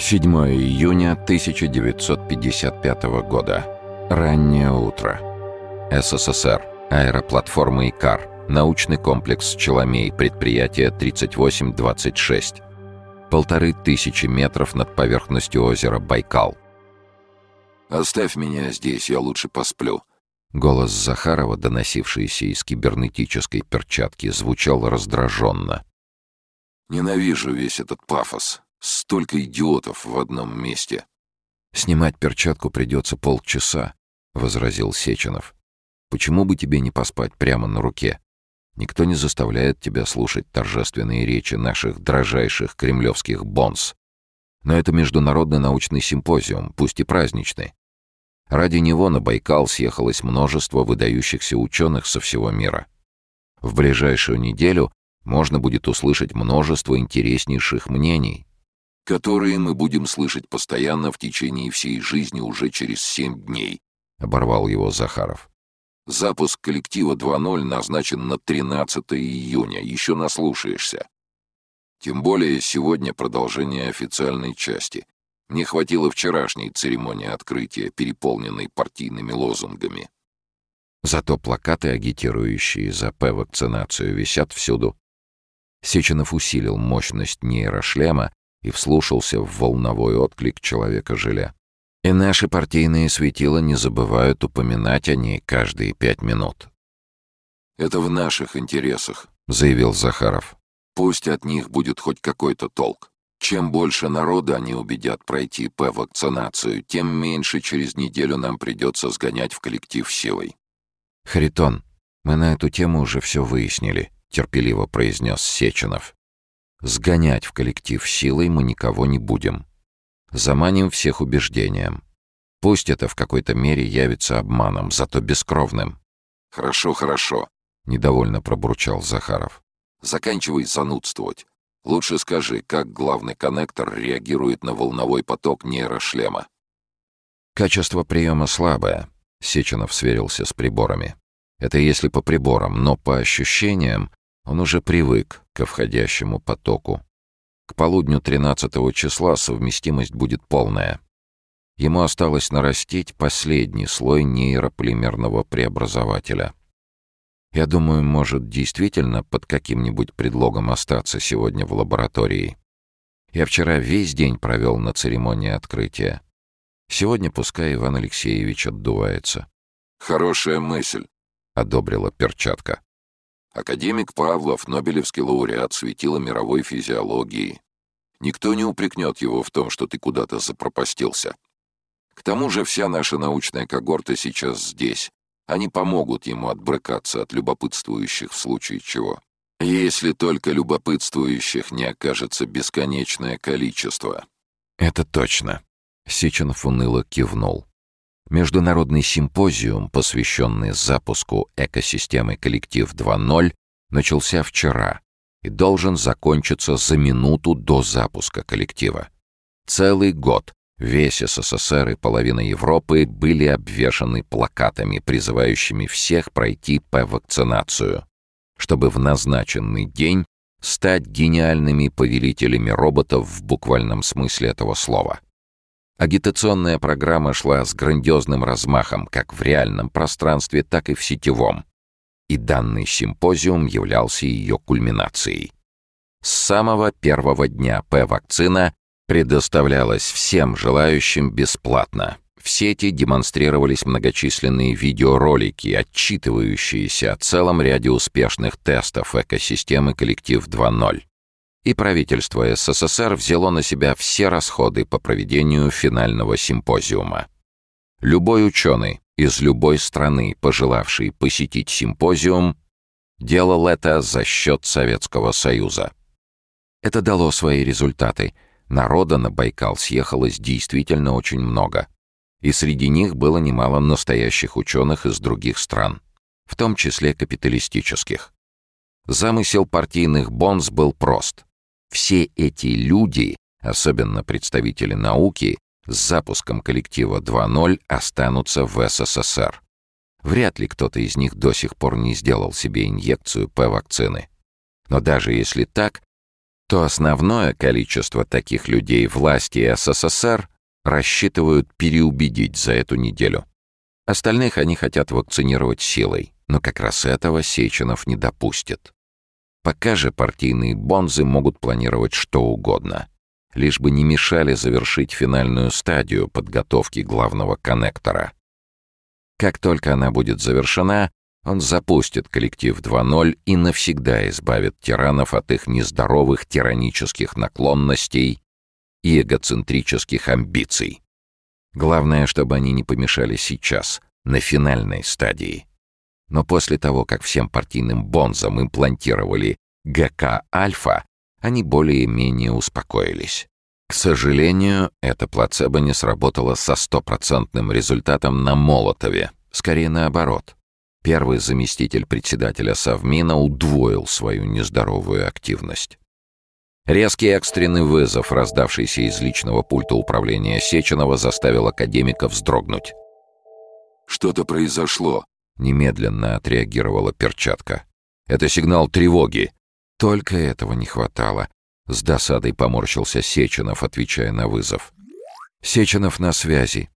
7 июня 1955 года. Раннее утро. СССР. Аэроплатформа «Икар». Научный комплекс «Челомей». Предприятие 3826. Полторы тысячи метров над поверхностью озера Байкал. «Оставь меня здесь, я лучше посплю». Голос Захарова, доносившийся из кибернетической перчатки, звучал раздраженно. «Ненавижу весь этот пафос. Столько идиотов в одном месте. «Снимать перчатку придется полчаса», — возразил Сеченов. «Почему бы тебе не поспать прямо на руке? Никто не заставляет тебя слушать торжественные речи наших дрожайших кремлевских бонс. Но это международный научный симпозиум, пусть и праздничный. Ради него на Байкал съехалось множество выдающихся ученых со всего мира. В ближайшую неделю можно будет услышать множество интереснейших мнений, которые мы будем слышать постоянно в течение всей жизни уже через семь дней», — оборвал его Захаров. «Запуск коллектива 2.0 назначен на 13 июня, еще наслушаешься. Тем более сегодня продолжение официальной части. Не хватило вчерашней церемонии открытия, переполненной партийными лозунгами». Зато плакаты, агитирующие за П-вакцинацию, висят всюду. Сеченов усилил мощность нейрошлема и вслушался в волновой отклик человека-желя. И наши партийные светила не забывают упоминать о ней каждые пять минут. «Это в наших интересах», — заявил Захаров. «Пусть от них будет хоть какой-то толк. Чем больше народа они убедят пройти П-вакцинацию, тем меньше через неделю нам придется сгонять в коллектив силой». «Харитон, мы на эту тему уже все выяснили», — терпеливо произнес Сеченов. Сгонять в коллектив силой мы никого не будем. Заманим всех убеждением. Пусть это в какой-то мере явится обманом, зато бескровным. «Хорошо, хорошо», — недовольно пробурчал Захаров. «Заканчивай занудствовать. Лучше скажи, как главный коннектор реагирует на волновой поток нейрошлема?» «Качество приема слабое», — Сеченов сверился с приборами. «Это если по приборам, но по ощущениям он уже привык ко входящему потоку. К полудню 13 числа совместимость будет полная. Ему осталось нарастить последний слой нейрополимерного преобразователя. Я думаю, может действительно под каким-нибудь предлогом остаться сегодня в лаборатории. Я вчера весь день провел на церемонии открытия. Сегодня пускай Иван Алексеевич отдувается. «Хорошая мысль», — одобрила перчатка. Академик Павлов, Нобелевский лауреат, светила мировой физиологии. Никто не упрекнет его в том, что ты куда-то запропастился. К тому же вся наша научная когорта сейчас здесь. Они помогут ему отбрыкаться от любопытствующих в случае чего. Если только любопытствующих не окажется бесконечное количество. Это точно. Сеченов уныло кивнул. Международный симпозиум, посвященный запуску экосистемы «Коллектив 2.0», начался вчера и должен закончиться за минуту до запуска коллектива. Целый год весь СССР и половина Европы были обвешаны плакатами, призывающими всех пройти по вакцинацию, чтобы в назначенный день стать гениальными повелителями роботов в буквальном смысле этого слова — Агитационная программа шла с грандиозным размахом как в реальном пространстве, так и в сетевом. И данный симпозиум являлся ее кульминацией. С самого первого дня П-вакцина предоставлялась всем желающим бесплатно. В сети демонстрировались многочисленные видеоролики, отчитывающиеся о целом ряде успешных тестов экосистемы «Коллектив 2.0» и правительство СССР взяло на себя все расходы по проведению финального симпозиума. Любой ученый из любой страны, пожелавший посетить симпозиум, делал это за счет Советского Союза. Это дало свои результаты. Народа на Байкал съехалось действительно очень много. И среди них было немало настоящих ученых из других стран, в том числе капиталистических. Замысел партийных бонз был прост — все эти люди, особенно представители науки, с запуском коллектива 2.0 останутся в СССР. Вряд ли кто-то из них до сих пор не сделал себе инъекцию П-вакцины. Но даже если так, то основное количество таких людей власти СССР рассчитывают переубедить за эту неделю. Остальных они хотят вакцинировать силой, но как раз этого Сеченов не допустит. Пока же партийные бонзы могут планировать что угодно, лишь бы не мешали завершить финальную стадию подготовки главного коннектора. Как только она будет завершена, он запустит коллектив 2.0 и навсегда избавит тиранов от их нездоровых тиранических наклонностей и эгоцентрических амбиций. Главное, чтобы они не помешали сейчас, на финальной стадии. Но после того, как всем партийным бонзам имплантировали ГК-альфа, они более-менее успокоились. К сожалению, эта плацебо не сработала со стопроцентным результатом на Молотове. Скорее наоборот. Первый заместитель председателя Совмина удвоил свою нездоровую активность. Резкий экстренный вызов, раздавшийся из личного пульта управления Сеченова, заставил академика вздрогнуть. «Что-то произошло», — немедленно отреагировала перчатка. «Это сигнал тревоги». Только этого не хватало. С досадой поморщился Сеченов, отвечая на вызов. «Сеченов на связи».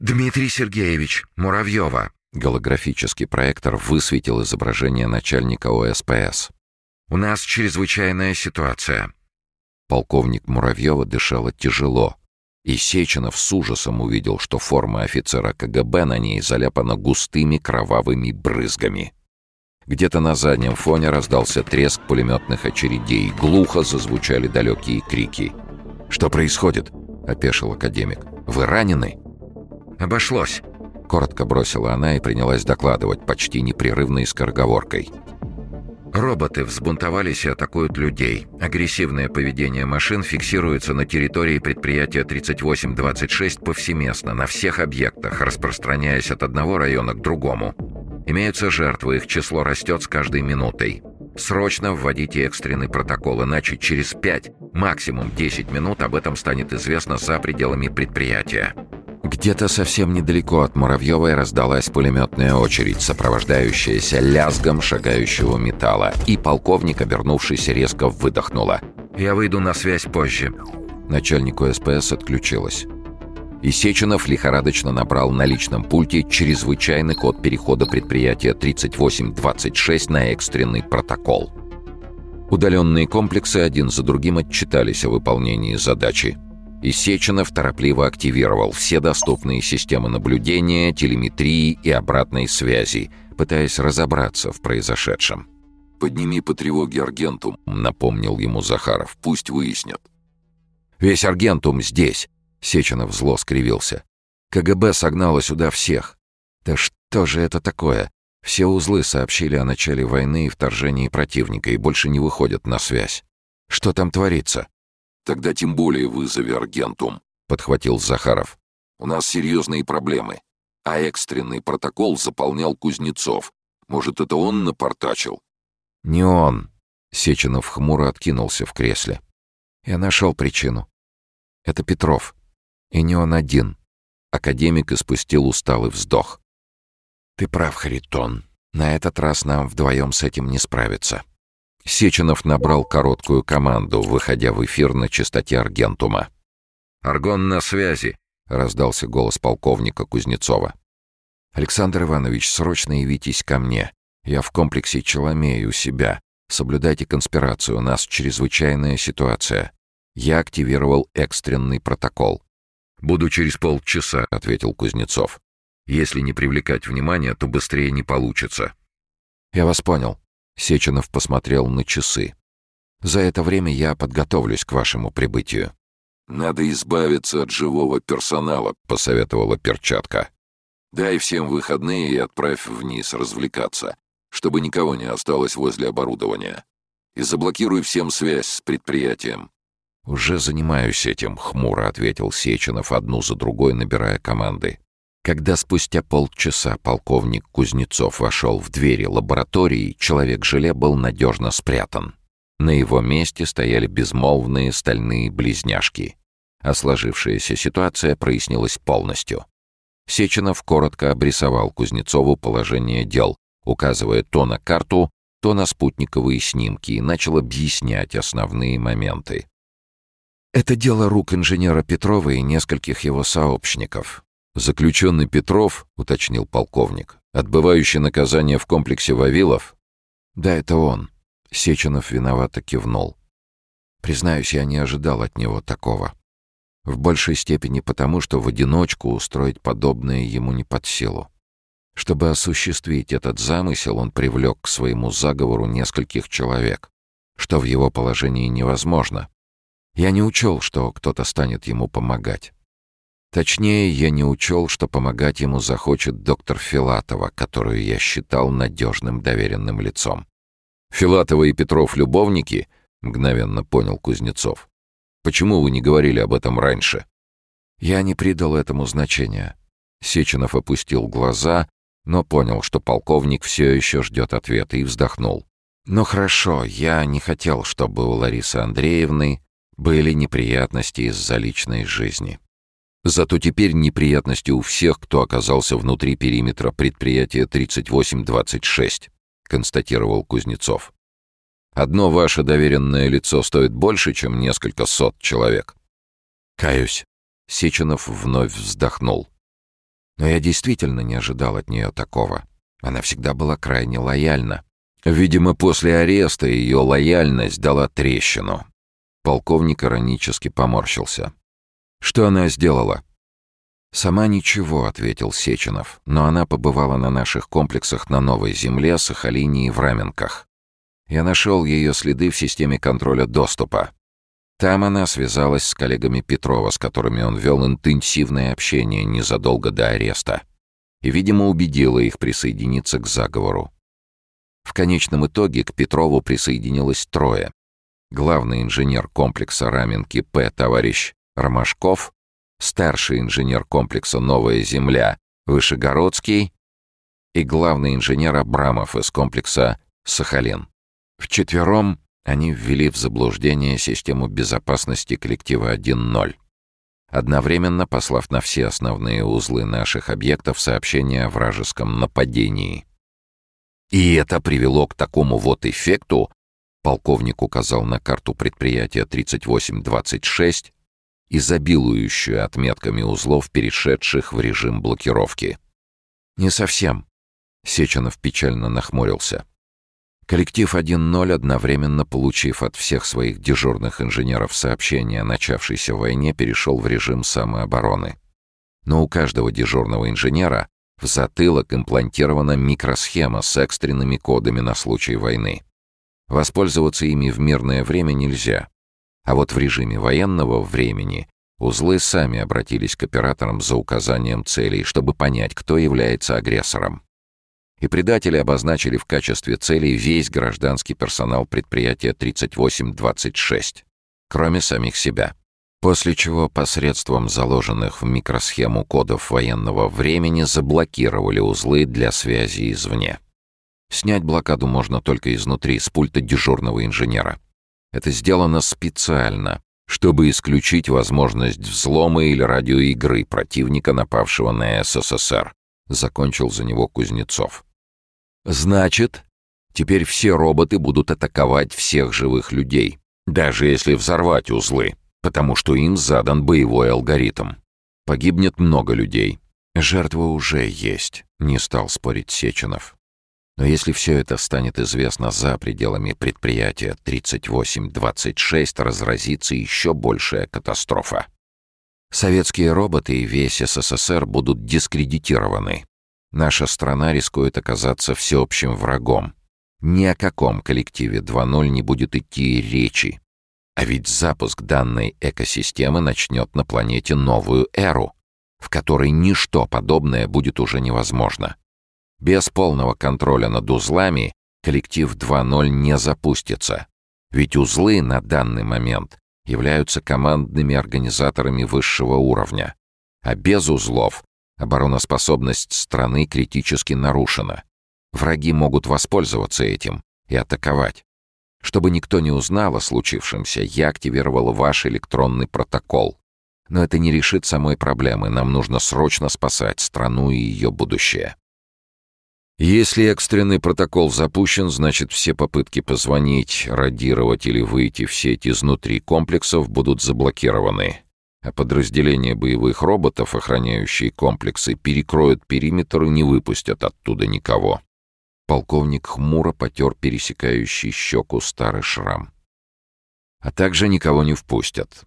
«Дмитрий Сергеевич, Муравьева». Голографический проектор высветил изображение начальника ОСПС. У нас чрезвычайная ситуация». Полковник Муравьева дышала тяжело, и Сеченов с ужасом увидел, что форма офицера КГБ на ней заляпана густыми кровавыми брызгами. Где-то на заднем фоне раздался треск пулеметных очередей, глухо зазвучали далекие крики. «Что происходит?» — опешил академик. «Вы ранены?» «Обошлось», — коротко бросила она и принялась докладывать почти непрерывной скороговоркой. Роботы взбунтовались и атакуют людей. Агрессивное поведение машин фиксируется на территории предприятия 3826 повсеместно, на всех объектах, распространяясь от одного района к другому. Имеются жертвы, их число растет с каждой минутой. Срочно вводите экстренный протокол, иначе через 5, максимум 10 минут об этом станет известно за пределами предприятия. Где-то совсем недалеко от Муравьевой раздалась пулеметная очередь, сопровождающаяся лязгом шагающего металла, и полковник, обернувшись, резко выдохнула. «Я выйду на связь позже». Начальнику СПС отключилась. Исеченов лихорадочно набрал на личном пульте чрезвычайный код перехода предприятия 3826 на экстренный протокол. Удаленные комплексы один за другим отчитались о выполнении задачи. И Сеченов торопливо активировал все доступные системы наблюдения, телеметрии и обратной связи, пытаясь разобраться в произошедшем. «Подними по тревоге Аргентум», — напомнил ему Захаров. «Пусть выяснят». «Весь Аргентум здесь», — Сеченов зло скривился. «КГБ согнало сюда всех. Да что же это такое? Все узлы сообщили о начале войны и вторжении противника и больше не выходят на связь. Что там творится?» «Тогда тем более вызови Аргентум», — подхватил Захаров. «У нас серьезные проблемы. А экстренный протокол заполнял Кузнецов. Может, это он напортачил?» «Не он», — Сеченов хмуро откинулся в кресле. «Я нашел причину. Это Петров. И не он один». Академик испустил усталый вздох. «Ты прав, Харитон. На этот раз нам вдвоем с этим не справиться. Сеченов набрал короткую команду, выходя в эфир на частоте Аргентума. «Аргон на связи», — раздался голос полковника Кузнецова. «Александр Иванович, срочно явитесь ко мне. Я в комплексе Челомеи у себя. Соблюдайте конспирацию, у нас чрезвычайная ситуация. Я активировал экстренный протокол». «Буду через полчаса», — ответил Кузнецов. «Если не привлекать внимания, то быстрее не получится». «Я вас понял. Сеченов посмотрел на часы. «За это время я подготовлюсь к вашему прибытию». «Надо избавиться от живого персонала», — посоветовала перчатка. «Дай всем выходные и отправь вниз развлекаться, чтобы никого не осталось возле оборудования. И заблокируй всем связь с предприятием». «Уже занимаюсь этим», — хмуро ответил Сеченов, одну за другой набирая команды. Когда спустя полчаса полковник Кузнецов вошел в двери лаборатории, человек-желе был надежно спрятан. На его месте стояли безмолвные стальные близняшки. А сложившаяся ситуация прояснилась полностью. Сеченов коротко обрисовал Кузнецову положение дел, указывая то на карту, то на спутниковые снимки и начал объяснять основные моменты. Это дело рук инженера Петрова и нескольких его сообщников. «Заключенный Петров», — уточнил полковник, отбывающий наказание в комплексе Вавилов? «Да, это он». Сеченов виновато кивнул. Признаюсь, я не ожидал от него такого. В большей степени потому, что в одиночку устроить подобное ему не под силу. Чтобы осуществить этот замысел, он привлек к своему заговору нескольких человек, что в его положении невозможно. Я не учел, что кто-то станет ему помогать. Точнее, я не учел, что помогать ему захочет доктор Филатова, которую я считал надежным доверенным лицом. «Филатова и Петров — любовники?» — мгновенно понял Кузнецов. «Почему вы не говорили об этом раньше?» Я не придал этому значения. Сеченов опустил глаза, но понял, что полковник все еще ждет ответа и вздохнул. «Ну хорошо, я не хотел, чтобы у Ларисы Андреевны были неприятности из-за личной жизни. Зато теперь неприятности у всех, кто оказался внутри периметра предприятия 3826, констатировал Кузнецов. Одно ваше доверенное лицо стоит больше, чем несколько сот человек. Каюсь. Сеченов вновь вздохнул. Но я действительно не ожидал от нее такого. Она всегда была крайне лояльна. Видимо, после ареста ее лояльность дала трещину. Полковник иронически поморщился. «Что она сделала?» «Сама ничего», — ответил Сеченов, «но она побывала на наших комплексах на Новой Земле, Сахалине и в Раменках. Я нашел ее следы в системе контроля доступа. Там она связалась с коллегами Петрова, с которыми он вел интенсивное общение незадолго до ареста, и, видимо, убедила их присоединиться к заговору. В конечном итоге к Петрову присоединилось трое. Главный инженер комплекса Раменки П. товарищ Ромашков, старший инженер комплекса «Новая Земля» Вышегородский и главный инженер Абрамов из комплекса «Сахалин». Вчетвером они ввели в заблуждение систему безопасности коллектива 1.0, одновременно послав на все основные узлы наших объектов сообщение о вражеском нападении. И это привело к такому вот эффекту, полковник указал на карту предприятия 3826, изобилующую отметками узлов, перешедших в режим блокировки. «Не совсем», — Сеченов печально нахмурился. Коллектив 1.0, одновременно получив от всех своих дежурных инженеров сообщение о начавшейся войне, перешел в режим самообороны. Но у каждого дежурного инженера в затылок имплантирована микросхема с экстренными кодами на случай войны. Воспользоваться ими в мирное время нельзя, а вот в режиме военного времени узлы сами обратились к операторам за указанием целей, чтобы понять, кто является агрессором. И предатели обозначили в качестве целей весь гражданский персонал предприятия 3826, кроме самих себя. После чего посредством заложенных в микросхему кодов военного времени заблокировали узлы для связи извне. Снять блокаду можно только изнутри, с пульта дежурного инженера. Это сделано специально, чтобы исключить возможность взлома или радиоигры противника, напавшего на СССР. Закончил за него Кузнецов. Значит, теперь все роботы будут атаковать всех живых людей, даже если взорвать узлы, потому что им задан боевой алгоритм. Погибнет много людей. Жертвы уже есть, не стал спорить Сеченов. Но если все это станет известно за пределами предприятия 3826, разразится еще большая катастрофа. Советские роботы и весь СССР будут дискредитированы. Наша страна рискует оказаться всеобщим врагом. Ни о каком коллективе 2.0 не будет идти речи. А ведь запуск данной экосистемы начнет на планете новую эру, в которой ничто подобное будет уже невозможно. Без полного контроля над узлами коллектив 2.0 не запустится. Ведь узлы на данный момент являются командными организаторами высшего уровня. А без узлов обороноспособность страны критически нарушена. Враги могут воспользоваться этим и атаковать. Чтобы никто не узнал о случившемся, я активировал ваш электронный протокол. Но это не решит самой проблемы, нам нужно срочно спасать страну и ее будущее. Если экстренный протокол запущен, значит все попытки позвонить, радировать или выйти в сеть изнутри комплексов будут заблокированы, а подразделения боевых роботов, охраняющие комплексы, перекроют периметр и не выпустят оттуда никого. Полковник хмуро потер пересекающий щеку старый шрам. А также никого не впустят.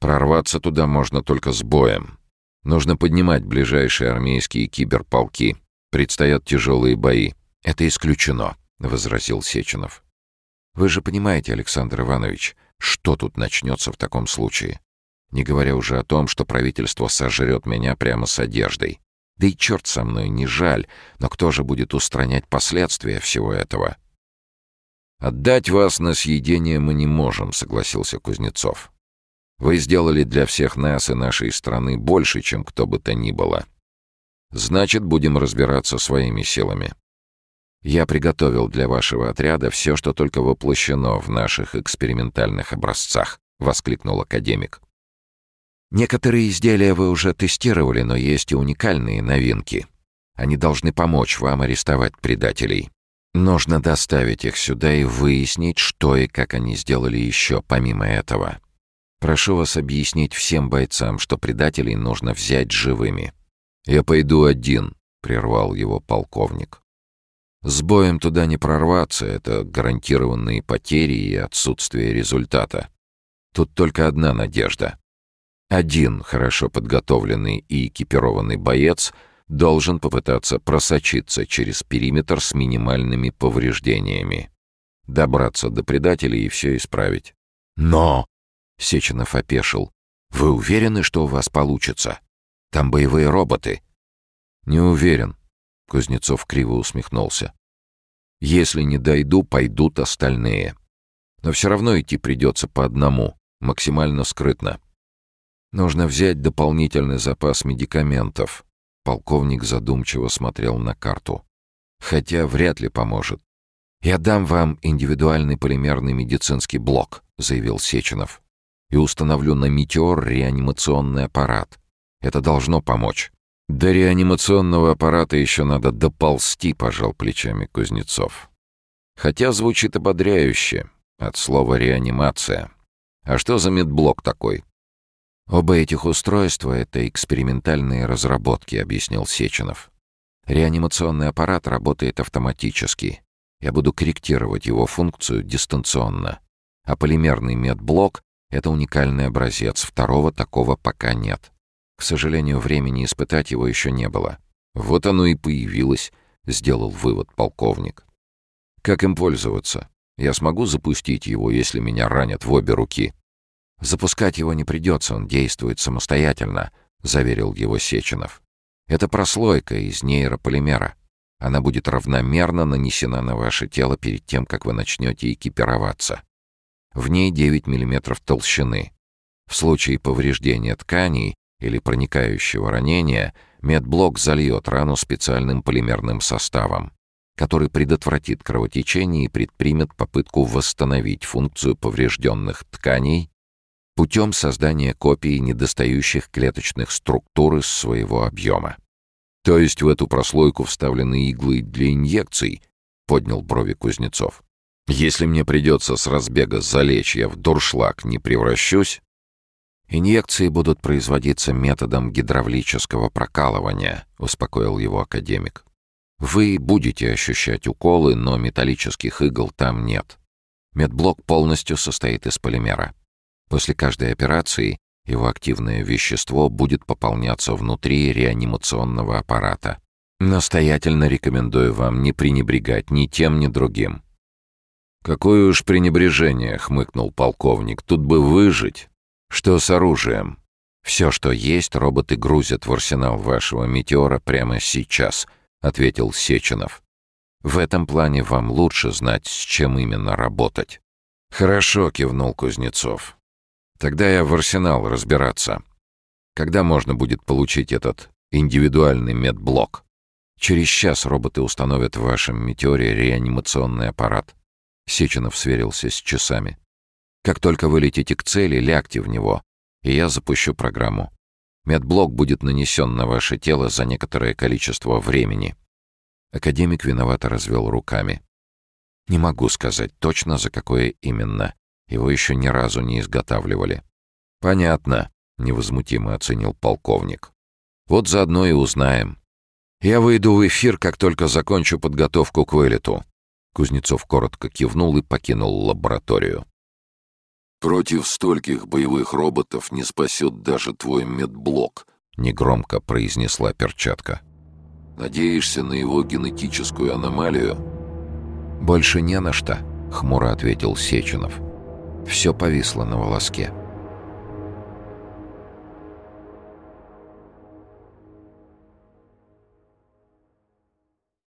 Прорваться туда можно только с боем. Нужно поднимать ближайшие армейские киберполки — Предстоят тяжелые бои. Это исключено, — возразил Сеченов. Вы же понимаете, Александр Иванович, что тут начнется в таком случае? Не говоря уже о том, что правительство сожрет меня прямо с одеждой. Да и черт со мной, не жаль, но кто же будет устранять последствия всего этого? «Отдать вас на съедение мы не можем», — согласился Кузнецов. «Вы сделали для всех нас и нашей страны больше, чем кто бы то ни было. Значит, будем разбираться своими силами. Я приготовил для вашего отряда все, что только воплощено в наших экспериментальных образцах, воскликнул академик. Некоторые изделия вы уже тестировали, но есть и уникальные новинки. Они должны помочь вам арестовать предателей. Нужно доставить их сюда и выяснить, что и как они сделали еще помимо этого. Прошу вас объяснить всем бойцам, что предателей нужно взять живыми. «Я пойду один», — прервал его полковник. «С боем туда не прорваться, это гарантированные потери и отсутствие результата. Тут только одна надежда. Один хорошо подготовленный и экипированный боец должен попытаться просочиться через периметр с минимальными повреждениями, добраться до предателей и все исправить. «Но!» — Сеченов опешил. «Вы уверены, что у вас получится?» Там боевые роботы». «Не уверен», — Кузнецов криво усмехнулся. «Если не дойду, пойдут остальные. Но все равно идти придется по одному, максимально скрытно. Нужно взять дополнительный запас медикаментов». Полковник задумчиво смотрел на карту. «Хотя вряд ли поможет. «Я дам вам индивидуальный полимерный медицинский блок», — заявил Сеченов. «И установлю на «Метеор» реанимационный аппарат. Это должно помочь. До реанимационного аппарата еще надо доползти, пожал плечами Кузнецов. Хотя звучит ободряюще. От слова «реанимация». А что за медблок такой? Оба этих устройства — это экспериментальные разработки, объяснил Сеченов. Реанимационный аппарат работает автоматически. Я буду корректировать его функцию дистанционно. А полимерный медблок — это уникальный образец, второго такого пока нет. К сожалению, времени испытать его еще не было. Вот оно и появилось, сделал вывод полковник. Как им пользоваться? Я смогу запустить его, если меня ранят в обе руки? Запускать его не придется, он действует самостоятельно, заверил его Сеченов. Это прослойка из нейрополимера. Она будет равномерно нанесена на ваше тело перед тем, как вы начнете экипироваться. В ней 9 мм толщины. В случае повреждения тканей или проникающего ранения, медблок зальет рану специальным полимерным составом, который предотвратит кровотечение и предпримет попытку восстановить функцию поврежденных тканей путем создания копий недостающих клеточных структур из своего объема. То есть в эту прослойку вставлены иглы для инъекций, поднял брови Кузнецов. Если мне придется с разбега залечь, я в дуршлаг не превращусь? «Инъекции будут производиться методом гидравлического прокалывания», — успокоил его академик. «Вы будете ощущать уколы, но металлических игл там нет. Медблок полностью состоит из полимера. После каждой операции его активное вещество будет пополняться внутри реанимационного аппарата. Настоятельно рекомендую вам не пренебрегать ни тем, ни другим». «Какое уж пренебрежение», — хмыкнул полковник. «Тут бы выжить, что с оружием? Все, что есть, роботы грузят в арсенал вашего «Метеора» прямо сейчас, ответил Сеченов. В этом плане вам лучше знать, с чем именно работать. Хорошо, кивнул Кузнецов. Тогда я в арсенал разбираться. Когда можно будет получить этот индивидуальный медблок? Через час роботы установят в вашем «Метеоре» реанимационный аппарат. Сеченов сверился с часами. Как только вы летите к цели, лягте в него, и я запущу программу. Медблок будет нанесен на ваше тело за некоторое количество времени. Академик виновато развел руками. «Не могу сказать точно, за какое именно. Его еще ни разу не изготавливали». «Понятно», — невозмутимо оценил полковник. «Вот заодно и узнаем. Я выйду в эфир, как только закончу подготовку к вылету». Кузнецов коротко кивнул и покинул лабораторию. «Против стольких боевых роботов не спасет даже твой медблок», — негромко произнесла перчатка. «Надеешься на его генетическую аномалию?» «Больше не на что», — хмуро ответил Сеченов. «Все повисло на волоске».